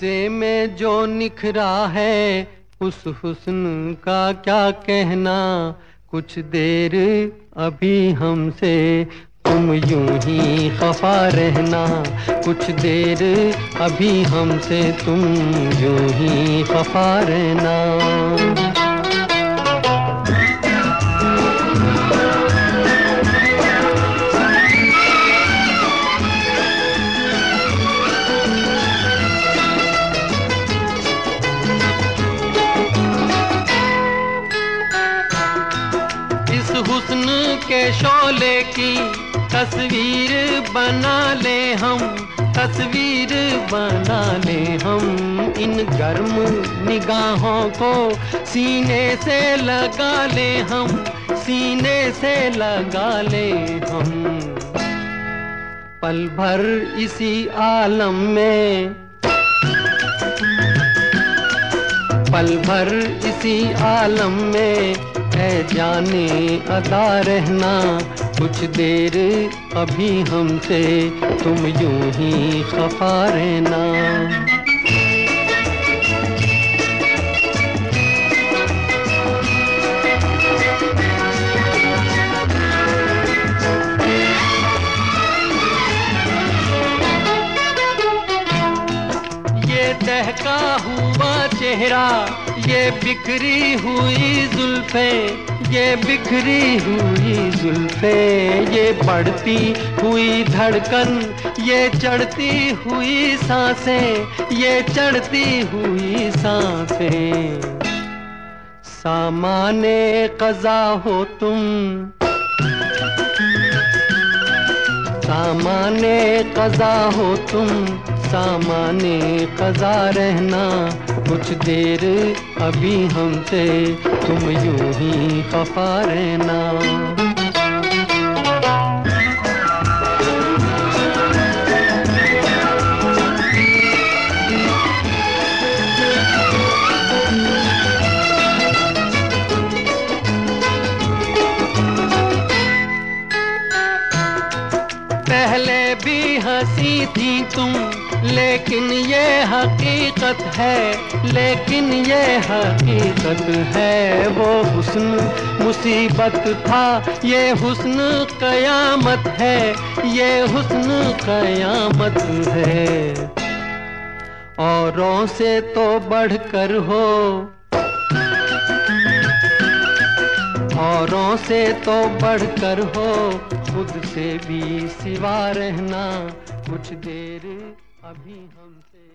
गुस्से में जो निखरा है, उस हुस्न का क्या कहना? कुछ देर अभी हमसे तुम यूँ ही खफा रहना। कुछ देर अभी हमसे तुम यूँ ही खफा रहना। हुस्न के शोले की तस्वीर बना ले हम, तस्वीर बना ले हम। इन गर्म निगाहों को सीने से लगा ले हम, सीने से लगा ले हम। पल भर इसी आलम में, पल भर इसी आलम में है जाने अदा रहना। कुछ देर अभी हमसे तुम यूँ ही खफा रहना। ये दहका हुआ चेहरा ये बिखरी हुई जुल्फे, ये बिखरी हुई जुल्फे, ये बढ़ती हुई धड़कन, ये चढ़ती हुई साँसें, ये चढ़ती हुई साँसें। सामाने कजा हो तुम सामाने कजा हो तुम, सामाने कजा रहना। कुछ देर अभी हमसे तुम यूँ ही खफा रहना। हँसी थी तुम, लेकिन ये हकीकत है, लेकिन ये हकीकत है वो हुस्न, मुसीबत था, ये हुस्न कयामत है, ये हुस्न कयामत है। औरों से तो बढ़कर हो औरों से तो बढ़कर हो खुद से भी सिवा रहना कुछ देर अभी हमसे।